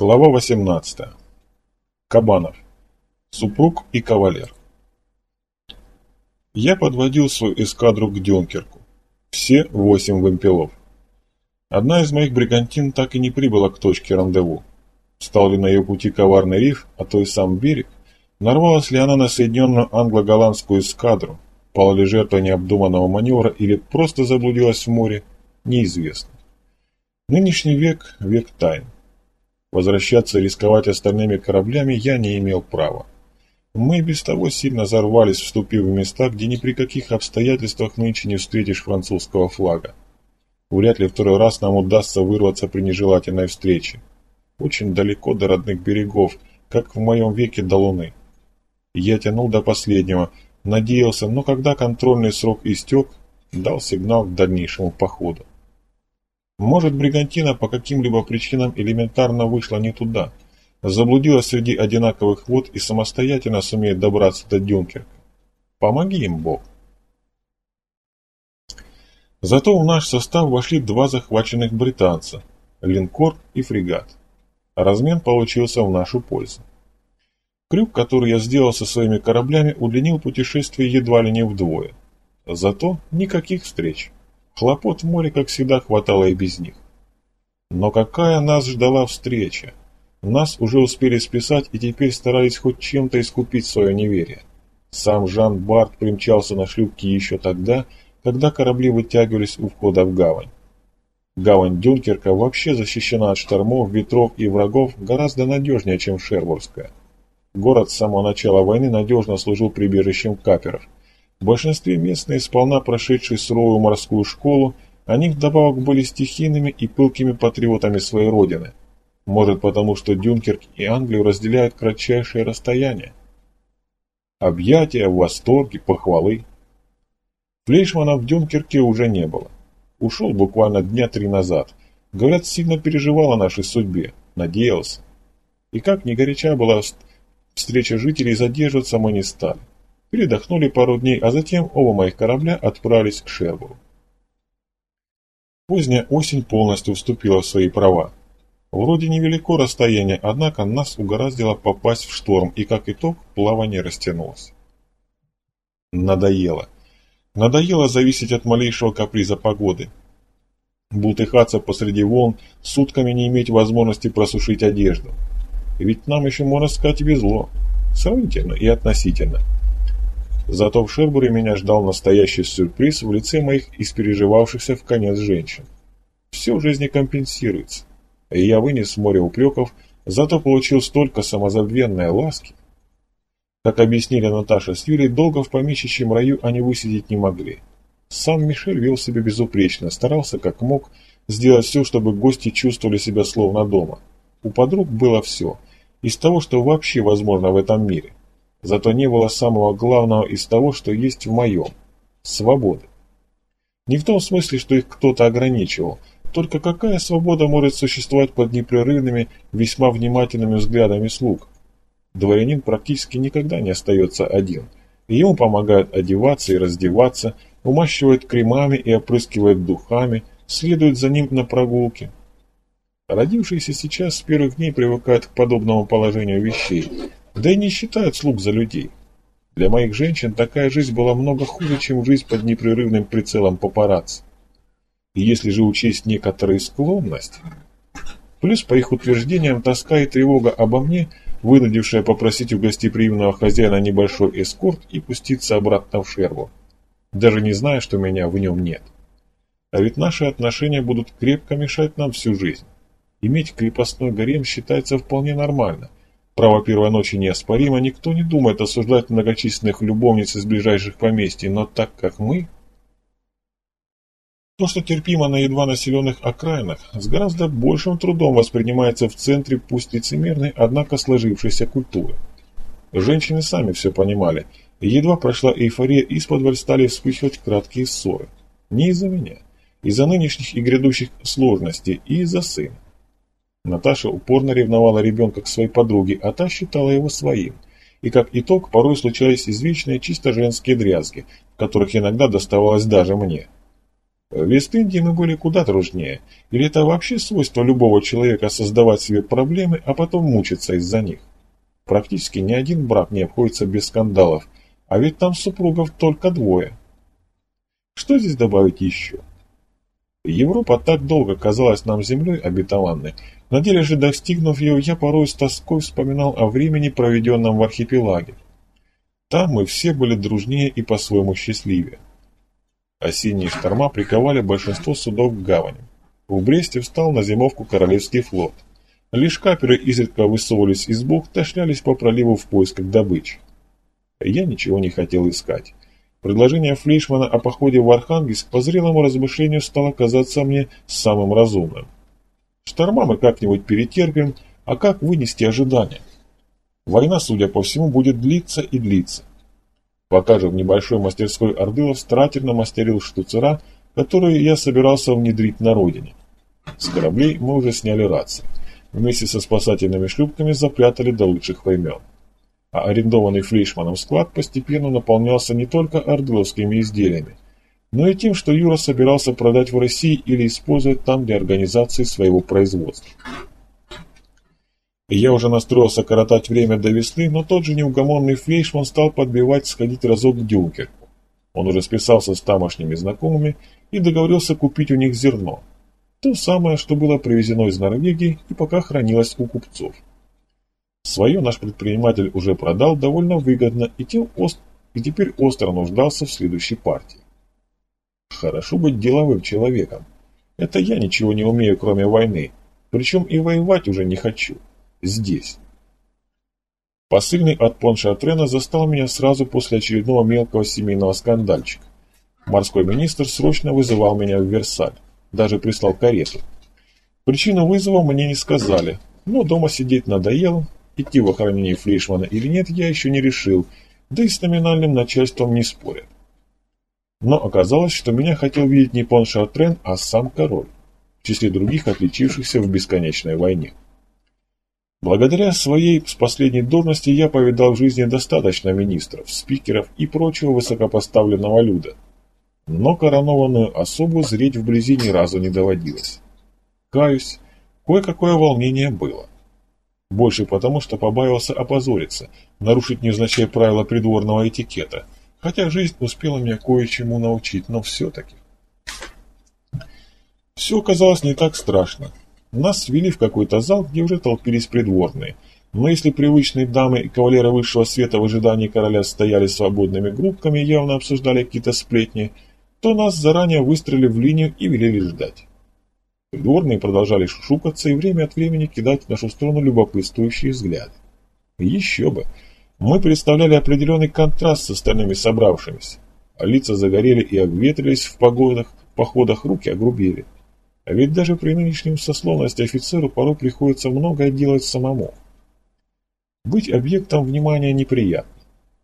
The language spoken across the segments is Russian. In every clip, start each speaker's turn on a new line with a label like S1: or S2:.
S1: Глава 18. Кабанов. Супруг и кавалер. Я подводил свою эскадру к Дюнкерку. Все восемь вымпелов. Одна из моих бригантин так и не прибыла к точке рандеву. Стал ли на ее пути коварный риф, а то и сам берег? Нарвалась ли она на соединенную англо-голландскую эскадру? Пала ли жертва необдуманного маневра или просто заблудилась в море? Неизвестно. Нынешний век – век тайн. Возвращаться и рисковать остальными кораблями я не имел права. Мы без того сильно зарвались, вступив в места, где ни при каких обстоятельствах нынче не встретишь французского флага. Вряд ли второй раз нам удастся вырваться при нежелательной встрече. Очень далеко до родных берегов, как в моем веке до Луны. Я тянул до последнего, надеялся, но когда контрольный срок истек, дал сигнал к дальнейшему походу. Может, Бригантина по каким-либо причинам элементарно вышла не туда, заблудилась среди одинаковых вод и самостоятельно сумеет добраться до Дюнкерка. Помоги им, Бог. Зато в наш состав вошли два захваченных британца – линкор и фрегат. Размен получился в нашу пользу. Крюк, который я сделал со своими кораблями, удлинил путешествие едва ли не вдвое. Зато никаких встреч. Хлопот в море, как всегда, хватало и без них. Но какая нас ждала встреча? Нас уже успели списать и теперь старались хоть чем-то искупить свое неверие. Сам Жан Барт примчался на шлюпке еще тогда, когда корабли вытягивались у входа в гавань. Гавань Дюнкерка вообще защищена от штормов, ветров и врагов гораздо надежнее, чем Шербургская. Город с самого начала войны надежно служил прибежищем каперов – в большинстве местные, сполна прошедшие суровую морскую школу, они вдобавок были стихийными и пылкими патриотами своей родины. Может потому, что Дюнкерк и Англию разделяют кратчайшее расстояние. Объятия, восторги, похвалы. Флейшмана в Дюнкерке уже не было. Ушел буквально дня три назад. Говорят, сильно переживал о нашей судьбе. Надеялся. И как ни горяча была встреча жителей, задерживаться мы не стали. Передохнули пару дней, а затем оба моих корабля отправились к Шербуру. Поздняя осень полностью вступила в свои права. Вроде невелико расстояние, однако нас угораздило попасть в шторм, и как итог плавание растянулось. Надоело. Надоело зависеть от малейшего каприза погоды. Бултыхаться посреди волн, сутками не иметь возможности просушить одежду. Ведь нам еще, можно сказать, везло. Сравнительно и относительно. Зато в Шербуре меня ждал настоящий сюрприз в лице моих испереживавшихся в конец женщин. Все в жизни компенсируется. И я вынес море упреков, зато получил столько самозабвенной ласки. Как объяснили Наташа с Юлей, долго в помещичьем раю они высидеть не могли. Сам Мишель вел себя безупречно, старался как мог сделать все, чтобы гости чувствовали себя словно дома. У подруг было все, из того, что вообще возможно в этом мире. Зато не было самого главного из того, что есть в моем – свободы. Не в том смысле, что их кто-то ограничивал, только какая свобода может существовать под непрерывными, весьма внимательными взглядами слуг? Дворянин практически никогда не остается один, и ему помогают одеваться и раздеваться, умащивают кремами и опрыскивают духами, следуют за ним на прогулки. Родившиеся сейчас с первых дней привыкают к подобному положению вещей, да и не считают слуг за людей. Для моих женщин такая жизнь была много хуже, чем жизнь под непрерывным прицелом папарацци. И если же учесть некоторые склонности... Плюс, по их утверждениям, тоска и тревога обо мне, вынудившая попросить у гостеприимного хозяина небольшой эскорт и пуститься обратно в шерву, даже не зная, что меня в нем нет. А ведь наши отношения будут крепко мешать нам всю жизнь. Иметь крепостной гарем считается вполне нормально, Право первой ночи неоспоримо, никто не думает осуждать многочисленных любовниц из ближайших поместий, но так как мы... То, что терпимо на едва населенных окраинах, с гораздо большим трудом воспринимается в центре пусть лицемерной, однако сложившейся культуры. Женщины сами все понимали, едва прошла эйфория, из-под стали вспыхивать краткие ссоры. Не из-за меня, из-за нынешних и грядущих сложностей, и из-за сына. Наташа упорно ревновала ребенка к своей подруге, а та считала его своим. И как итог, порой случались извечные чисто женские дрязги, которых иногда доставалось даже мне. В Вест-Индии мы были куда дружнее. Или это вообще свойство любого человека создавать себе проблемы, а потом мучиться из-за них? Практически ни один брак не обходится без скандалов, а ведь там супругов только двое. Что здесь добавить еще? Европа так долго казалась нам землей обетованной, на деле же достигнув ее, я порой с тоской вспоминал о времени, проведенном в архипелаге. Там мы все были дружнее и по-своему счастливее. Осенние шторма приковали большинство судов к гавани. В Бресте встал на зимовку Королевский флот. Лишь каперы изредка высовывались из бухт, шлялись по проливу в поисках добычи. Я ничего не хотел искать. Предложение Флейшмана о походе в Архангельск по зрелому размышлению стало казаться мне самым разумным. Шторма мы как-нибудь перетерпим, а как вынести ожидания? Война, судя по всему, будет длиться и длиться. Пока же в небольшой мастерской Ордылов старательно мастерил штуцера, которые я собирался внедрить на родине. С кораблей мы уже сняли рации. Вместе со спасательными шлюпками запрятали до лучших времен. А арендованный Флейшманом склад постепенно наполнялся не только ордыловскими изделиями, но и тем, что Юра собирался продать в России или использовать там для организации своего производства. Я уже настроился коротать время до весны, но тот же неугомонный Флейшман стал подбивать сходить разок к Дюнкерку. Он уже списался с тамошними знакомыми и договорился купить у них зерно. То самое, что было привезено из Норвегии и пока хранилось у купцов. Свое наш предприниматель уже продал довольно выгодно и, тем ост... и теперь остро нуждался в следующей партии. Хорошо быть деловым человеком. Это я ничего не умею, кроме войны. Причем и воевать уже не хочу здесь. Посыльный от Поншатрена застал меня сразу после очередного мелкого семейного скандальчика. Морской министр срочно вызывал меня в Версаль, даже прислал карету. Причину вызова мне не сказали, но дома сидеть надоело, идти в охранение Флейшмана или нет я еще не решил, да и с номинальным начальством не спорят. Но оказалось, что меня хотел видеть не Поншатрен, а сам король, в числе других отличившихся в бесконечной войне. Благодаря своей с последней должности я повидал в жизни достаточно министров, спикеров и прочего высокопоставленного люда. Но коронованную особу зреть вблизи ни разу не доводилось. Каюсь, кое-какое волнение было. Больше потому, что побаивался опозориться, нарушить невзначай правила придворного этикета, хотя жизнь успела меня кое-чему научить, но все-таки. Все оказалось не так страшно. Нас свели в какой-то зал, где уже толпились придворные. Но если привычные дамы и кавалеры высшего света в ожидании короля стояли свободными группками и явно обсуждали какие-то сплетни, то нас заранее выстроили в линию и велели ждать. Придворные продолжали шушукаться и время от времени кидать в нашу сторону любопытствующие взгляды. Еще бы! Мы представляли определенный контраст с остальными собравшимися. Лица загорели и обветрились в погодах, походах руки огрубели. А ведь даже при нынешнем сословности офицеру порой приходится многое делать самому. Быть объектом внимания неприятно.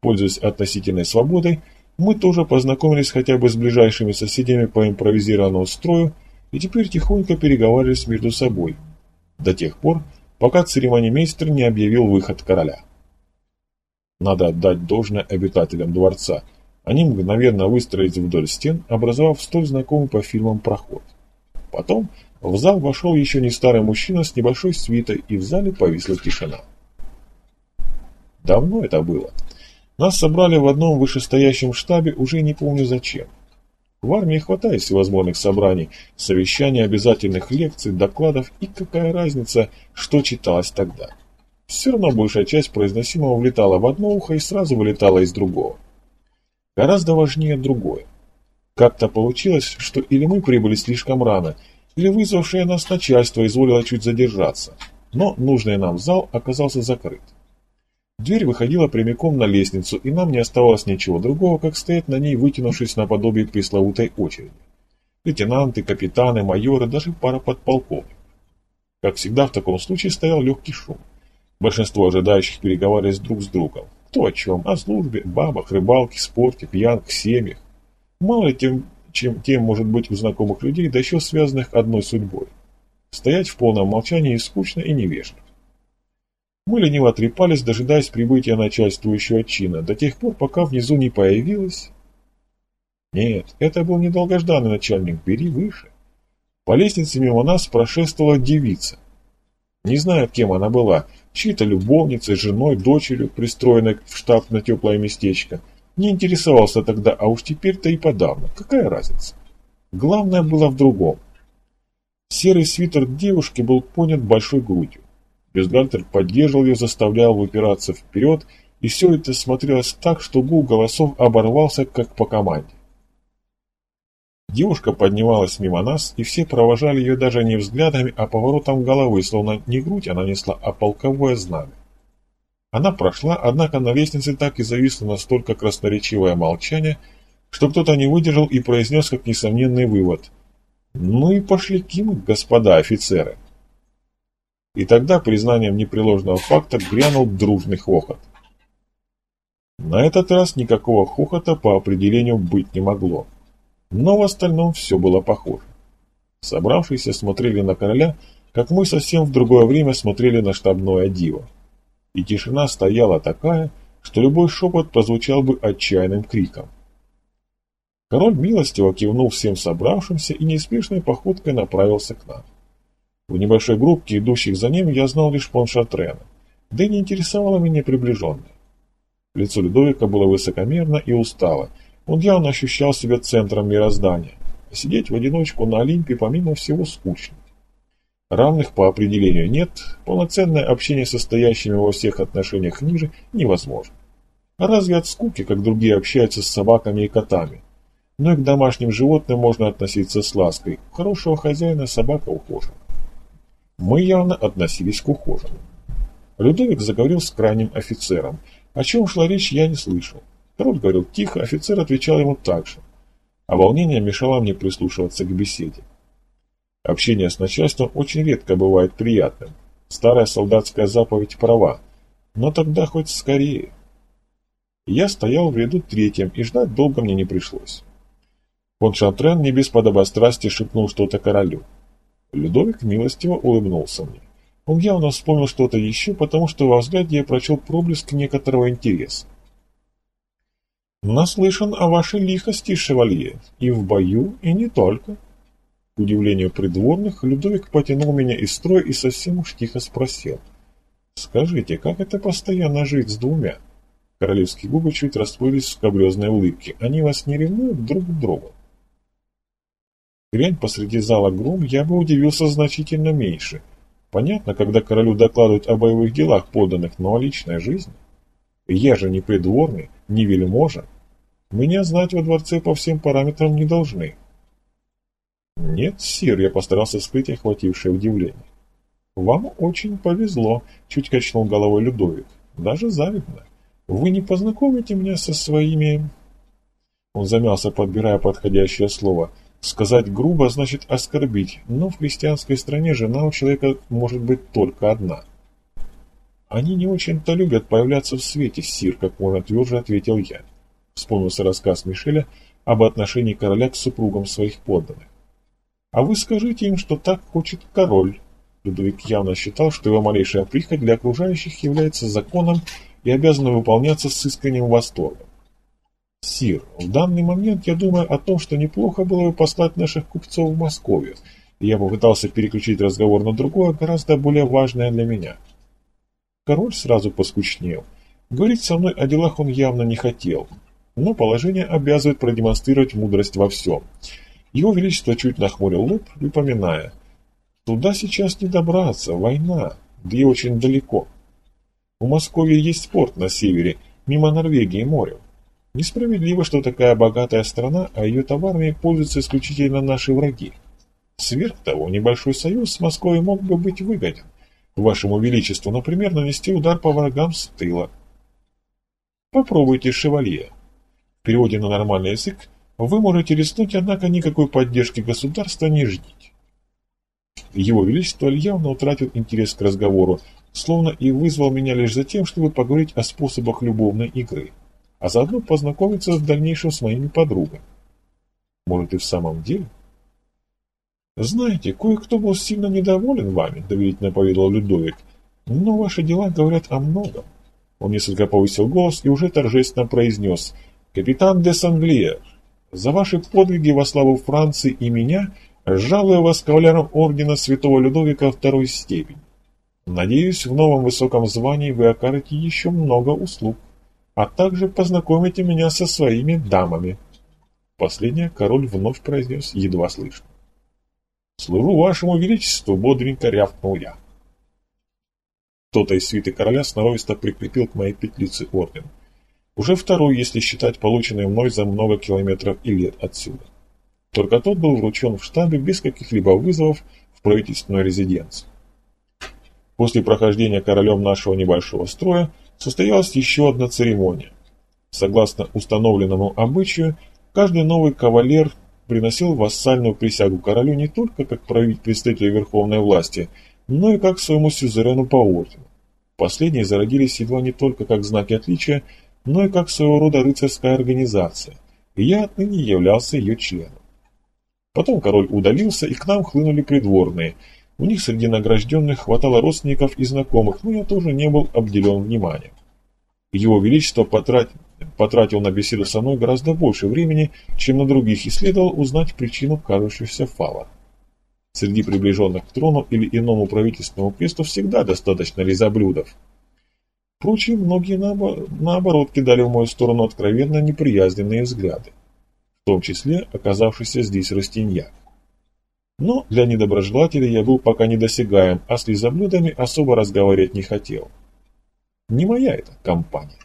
S1: Пользуясь относительной свободой, мы тоже познакомились хотя бы с ближайшими соседями по импровизированному строю и теперь тихонько переговаривались между собой, до тех пор, пока церемонимейстер не объявил выход короля. Надо отдать должное обитателям дворца. Они мгновенно выстроились вдоль стен, образовав столь знакомый по фильмам проход. Потом в зал вошел еще не старый мужчина с небольшой свитой, и в зале повисла тишина. Давно это было. Нас собрали в одном вышестоящем штабе, уже не помню зачем. В армии хватает всевозможных собраний, совещаний, обязательных лекций, докладов, и какая разница, что читалось тогда. Все равно большая часть произносимого влетала в одно ухо и сразу вылетала из другого. Гораздо важнее другое. Как-то получилось, что или мы прибыли слишком рано, или вызвавшее нас начальство изволило чуть задержаться, но нужный нам зал оказался закрыт. Дверь выходила прямиком на лестницу, и нам не оставалось ничего другого, как стоять на ней, вытянувшись наподобие пресловутой очереди. Лейтенанты, капитаны, майоры, даже пара подполковников. Как всегда в таком случае стоял легкий шум. Большинство ожидающих переговаривались друг с другом. Кто о чем? О службе, бабах, рыбалке, спорте, пьянках, семьях. Мало ли тем, чем тем может быть у знакомых людей, да еще связанных одной судьбой. Стоять в полном молчании скучно, и невежливо. Мы лениво трепались, дожидаясь прибытия начальствующего чина, до тех пор, пока внизу не появилась... Нет, это был недолгожданный начальник, бери выше. По лестнице мимо нас прошествовала девица. Не знаю, кем она была, чьей-то любовницей, женой, дочерью, пристроенной в штаб на теплое местечко. Не интересовался тогда, а уж теперь-то и подавно. Какая разница? Главное было в другом. Серый свитер девушки был понят большой грудью. Бюстгальтер поддерживал ее, заставлял выпираться вперед, и все это смотрелось так, что гул голосов оборвался, как по команде. Девушка поднималась мимо нас, и все провожали ее даже не взглядами, а поворотом головы, словно не грудь она несла, а полковое знамя. Она прошла, однако на лестнице так и зависло настолько красноречивое молчание, что кто-то не выдержал и произнес как несомненный вывод. «Ну и пошли ким, господа офицеры!» И тогда признанием непреложного факта грянул дружный хохот. На этот раз никакого хохота по определению быть не могло. Но в остальном все было похоже. Собравшиеся смотрели на короля, как мы совсем в другое время смотрели на штабное диво. И тишина стояла такая, что любой шепот прозвучал бы отчаянным криком. Король милостиво кивнул всем собравшимся и неспешной походкой направился к нам. В небольшой группке, идущих за ним, я знал лишь Поншатрена, да и не интересовало меня приближенное. Лицо Людовика было высокомерно и устало, он явно ощущал себя центром мироздания. Сидеть в одиночку на Олимпе помимо всего скучно. Равных по определению нет, полноценное общение с состоящими во всех отношениях ниже невозможно. А разве от скуки, как другие общаются с собаками и котами? Но и к домашним животным можно относиться с лаской. У хорошего хозяина собака ухожена. Мы явно относились к ухоженным. Людовик заговорил с крайним офицером. О чем шла речь, я не слышал. Король говорил тихо, офицер отвечал ему так же. А волнение мешало мне прислушиваться к беседе. Общение с начальством очень редко бывает приятным. Старая солдатская заповедь права. Но тогда хоть скорее. Я стоял в ряду третьем, и ждать долго мне не пришлось. Фон Шантрен не без подобострастия шепнул что-то королю. Людовик милостиво улыбнулся мне. Он явно вспомнил что-то еще, потому что во взгляде я прочел проблеск некоторого интереса. «Наслышан о вашей лихости, шевалье, и в бою, и не только». К удивлению придворных, Людовик потянул меня из строя и совсем уж тихо спросил. «Скажите, как это постоянно жить с двумя?» Королевские губы чуть расплылись в скобрезной улыбке. «Они вас не ревнуют друг к другу?» Грянь посреди зала гром, я бы удивился значительно меньше. Понятно, когда королю докладывают о боевых делах поданных, но о личной жизни. Я же не придворный, не вельможа. Меня знать во дворце по всем параметрам не должны. Нет, сир, я постарался скрыть охватившее удивление. Вам очень повезло, чуть качнул головой Людовик. Даже завидно. Вы не познакомите меня со своими... Он замялся, подбирая подходящее слово. Сказать грубо значит оскорбить, но в христианской стране жена у человека может быть только одна. Они не очень-то любят появляться в свете, сир, как можно тверже ответил я. Вспомнился рассказ Мишеля об отношении короля к супругам своих подданных. А вы скажите им, что так хочет король. Людовик явно считал, что его малейшая прихоть для окружающих является законом и обязана выполняться с искренним восторгом. Сир, в данный момент я думаю о том, что неплохо было бы послать наших купцов в Москву, я попытался переключить разговор на другое, гораздо более важное для меня – Король сразу поскучнел. Говорить со мной о делах он явно не хотел, но положение обязывает продемонстрировать мудрость во всем. Его Величество чуть нахмурил лоб, припоминая. Туда сейчас не добраться, война, да и очень далеко. У Москвы есть порт на севере, мимо Норвегии и моря. Несправедливо, что такая богатая страна, а ее товарами пользуются исключительно наши враги. Сверх того, небольшой союз с Москвой мог бы быть выгоден вашему величеству, например, нанести удар по врагам с тыла. Попробуйте, шевалье. В переводе на нормальный язык вы можете рискнуть, однако никакой поддержки государства не ждите. Его Величество явно утратил интерес к разговору, словно и вызвал меня лишь за тем, чтобы поговорить о способах любовной игры, а заодно познакомиться в дальнейшем с моими подругами. Может и в самом деле? «Знаете, кое-кто был сильно недоволен вами», — доверительно поведал Людовик. «Но ваши дела говорят о многом». Он несколько повысил голос и уже торжественно произнес «Капитан де Санглия, За ваши подвиги во славу Франции и меня жалую вас кавалером ордена святого Людовика второй степени. Надеюсь, в новом высоком звании вы окажете еще много услуг, а также познакомите меня со своими дамами. Последнее король вновь произнес едва слышно. «Служу вашему величеству!» — бодренько рявкнул я. Кто-то из свиты короля сноровисто прикрепил к моей петлице орден. Уже второй, если считать полученный мной за много километров и лет отсюда. Только тот был вручен в штабе без каких-либо вызовов в правительственную резиденцию. После прохождения королем нашего небольшого строя состоялась еще одна церемония. Согласно установленному обычаю, каждый новый кавалер приносил вассальную присягу королю не только как представителю верховной власти, но и как своему сюзерену по ордену. Последние зародились едва не только как знаки отличия, но и как своего рода рыцарская организация, и я отныне являлся ее членом. Потом король удалился, и к нам хлынули придворные. У них среди награжденных хватало родственников и знакомых, но я тоже не был обделен вниманием. Его Величество потратил, потратил на беседу со мной гораздо больше времени, чем на других, и следовал узнать причину кажущегося фала. Среди приближенных к трону или иному правительственному кресту всегда достаточно лизоблюдов. Впрочем, многие наоборот кидали в мою сторону откровенно неприязненные взгляды, в том числе оказавшийся здесь Растиньяк. Но для недоброжелателей я был пока недосягаем, а с лизоблюдами особо разговаривать не хотел. Не моя это компания.